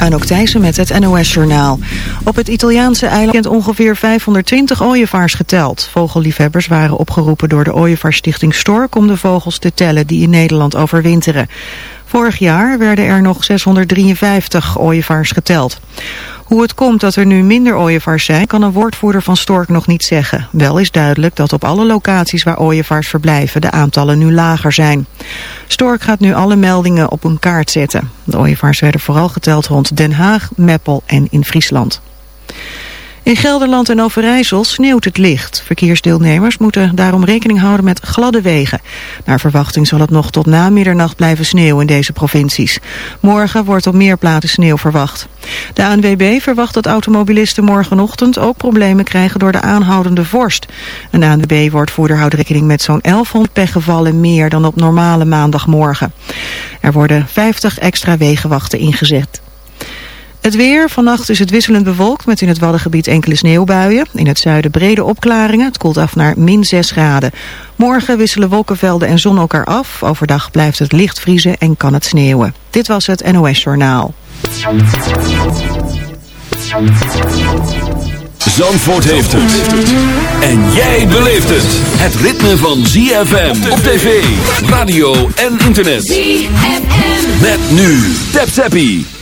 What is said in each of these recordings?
Anouk Thijssen met het NOS-journaal. Op het Italiaanse eiland ongeveer 520 ooievaars geteld. Vogelliefhebbers waren opgeroepen door de Ooievaarstichting Stork... om de vogels te tellen die in Nederland overwinteren. Vorig jaar werden er nog 653 ooievaars geteld. Hoe het komt dat er nu minder ooievaars zijn, kan een woordvoerder van Stork nog niet zeggen. Wel is duidelijk dat op alle locaties waar ooievaars verblijven de aantallen nu lager zijn. Stork gaat nu alle meldingen op een kaart zetten. De ooievaars werden vooral geteld rond Den Haag, Meppel en in Friesland. In Gelderland en Overijssel sneeuwt het licht. Verkeersdeelnemers moeten daarom rekening houden met gladde wegen. Naar verwachting zal het nog tot na middernacht blijven sneeuwen in deze provincies. Morgen wordt op meer plaatsen sneeuw verwacht. De ANWB verwacht dat automobilisten morgenochtend ook problemen krijgen door de aanhoudende vorst. Een ANWB-woordvoerder houdt rekening met zo'n 1100 pechgevallen meer dan op normale maandagmorgen. Er worden 50 extra wegenwachten ingezet. Het weer. Vannacht is het wisselend bewolkt met in het Waddengebied enkele sneeuwbuien. In het zuiden brede opklaringen. Het koelt af naar min 6 graden. Morgen wisselen wolkenvelden en zon elkaar af. Overdag blijft het licht vriezen en kan het sneeuwen. Dit was het NOS Journaal. Zandvoort heeft het. En jij beleeft het. Het ritme van ZFM op tv, radio en internet. ZFM. Met nu. Tap.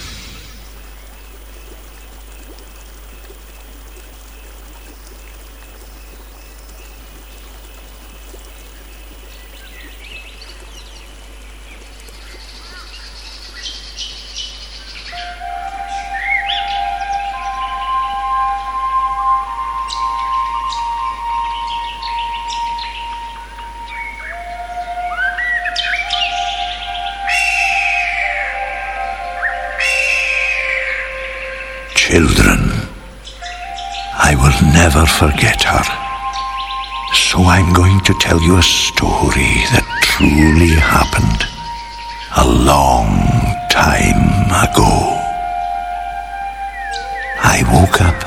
Children, I will never forget her. So I'm going to tell you a story that truly happened a long time ago. I woke up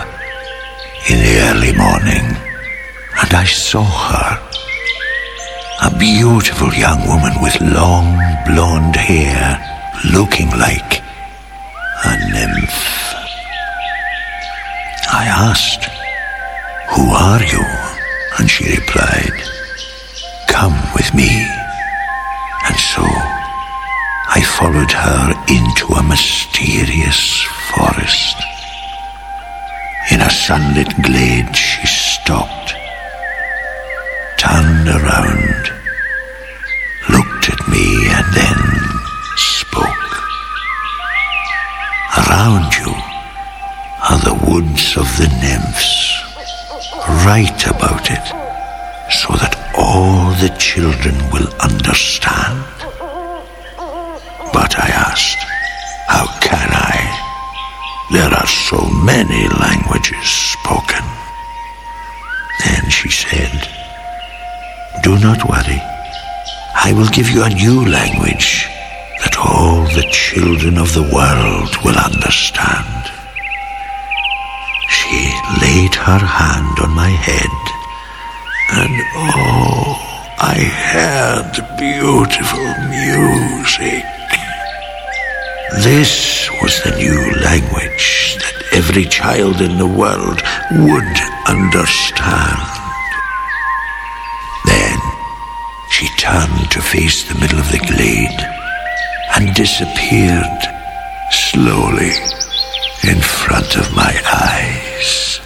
in the early morning and I saw her. A beautiful young woman with long blonde hair looking like asked, Who are you? And she replied, Come with me. And so I followed her into a mysterious forest. In a sunlit glade, she stopped, turned around, of the nymphs. Write about it so that all the children will understand. But I asked, how can I? There are so many languages spoken. Then she said, do not worry. I will give you a new language that all the children of the world will understand. Laid her hand on my head, and oh, I heard beautiful music. This was the new language that every child in the world would understand. Then she turned to face the middle of the glade and disappeared slowly in front of my eyes.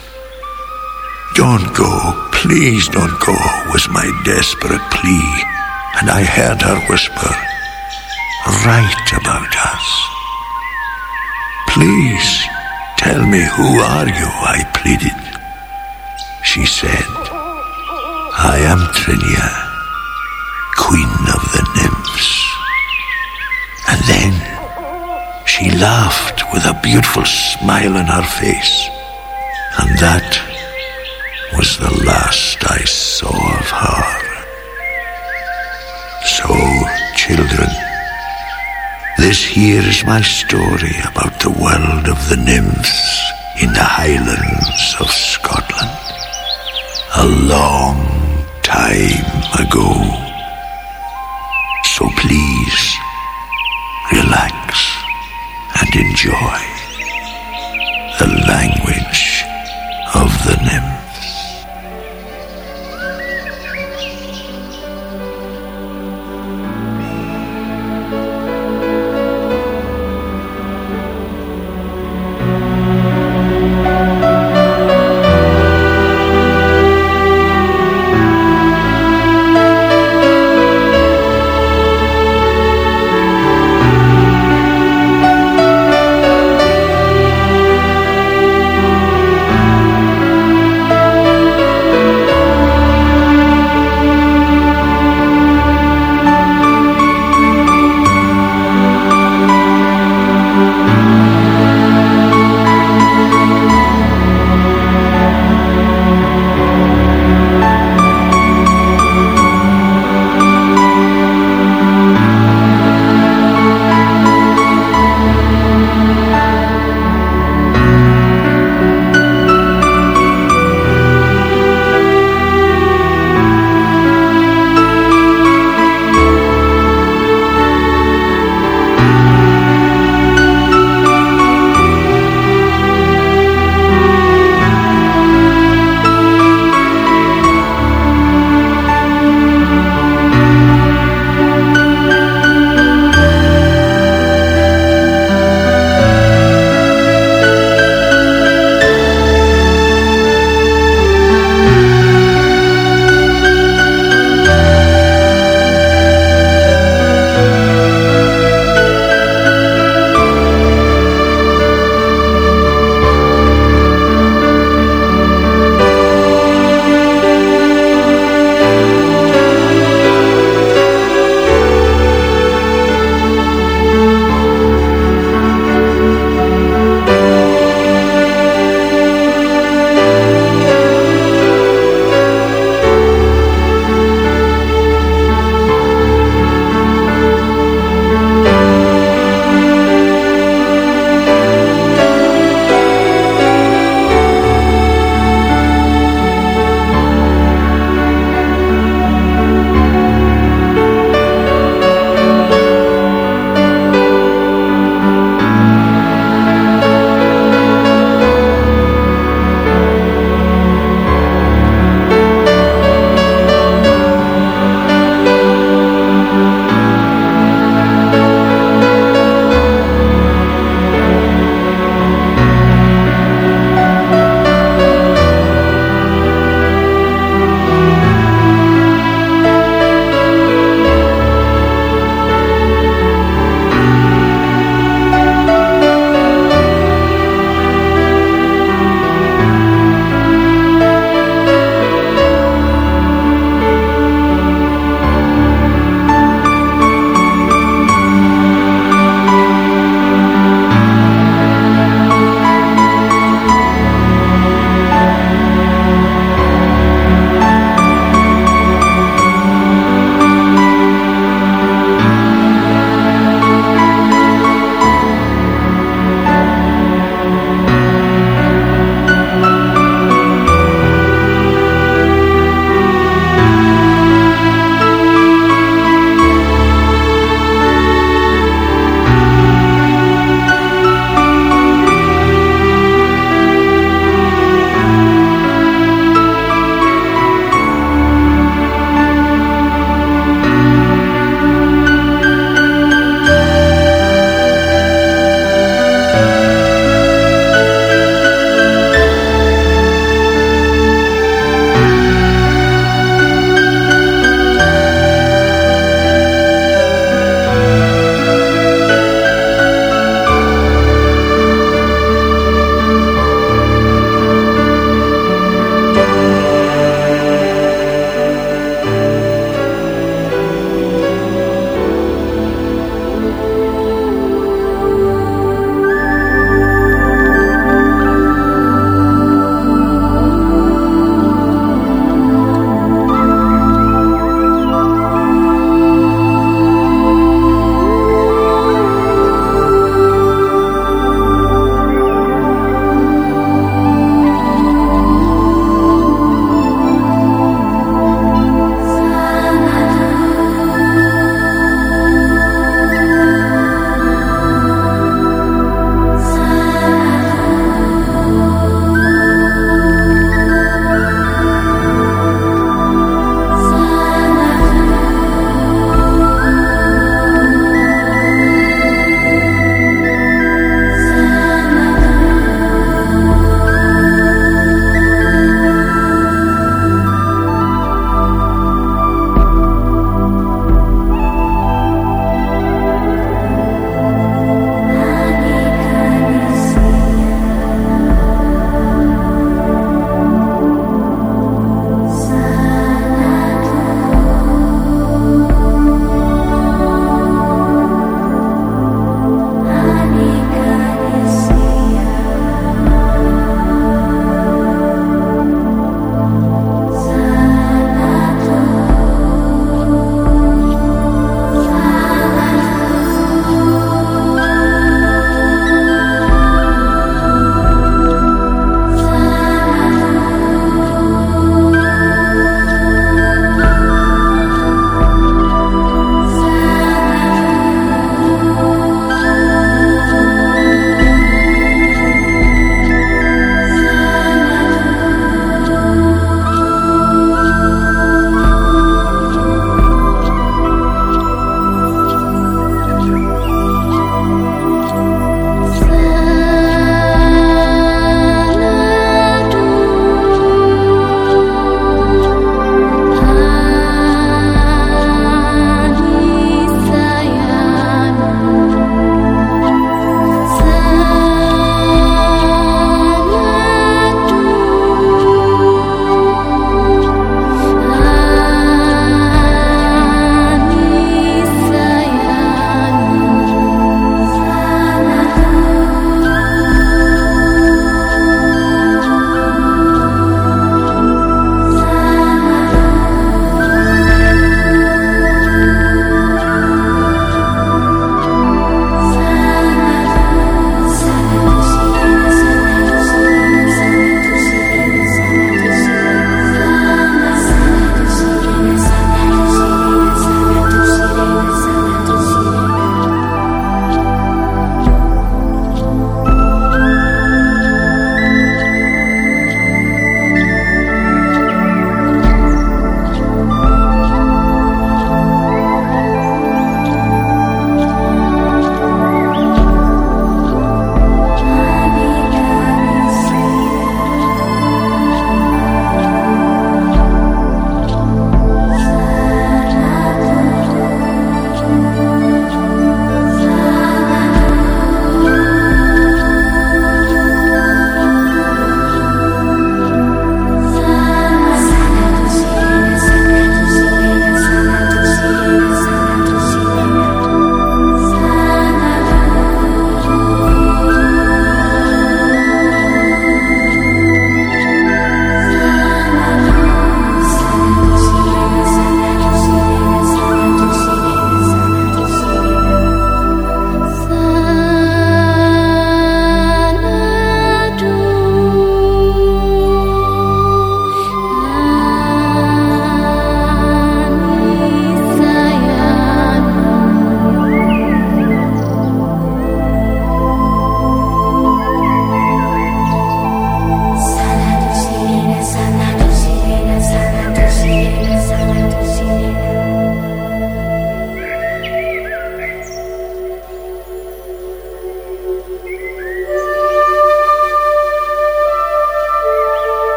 Don't go, please don't go, was my desperate plea, and I heard her whisper, Write about us. Please tell me who are you, I pleaded. She said, I am Trinia, queen of the nymphs. And then she laughed with a beautiful smile on her face. And that was the last I saw of her. So, children, this here is my story about the world of the nymphs in the highlands of Scotland. A long time ago. So please, relax and enjoy. the language of the nymphs.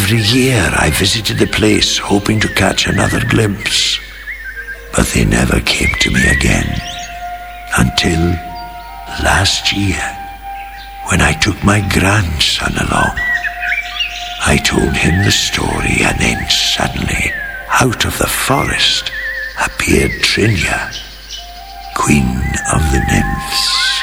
Every year I visited the place hoping to catch another glimpse, but they never came to me again until last year when I took my grandson along. I told him the story and then suddenly out of the forest appeared Trinia, queen of the nymphs.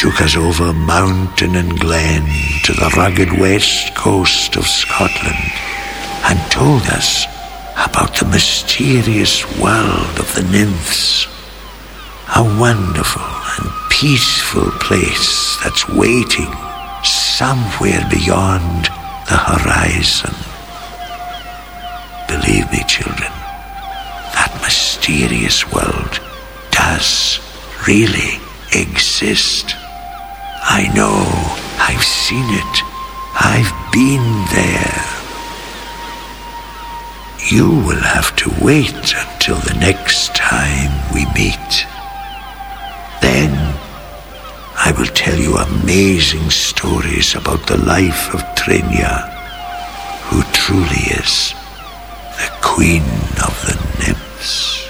Took us over mountain and glen to the rugged west coast of Scotland and told us about the mysterious world of the nymphs. A wonderful and peaceful place that's waiting somewhere beyond the horizon. Believe me, children, that mysterious world does really exist. I know, I've seen it, I've been there. You will have to wait until the next time we meet. Then I will tell you amazing stories about the life of Trinia, who truly is the queen of the nymphs.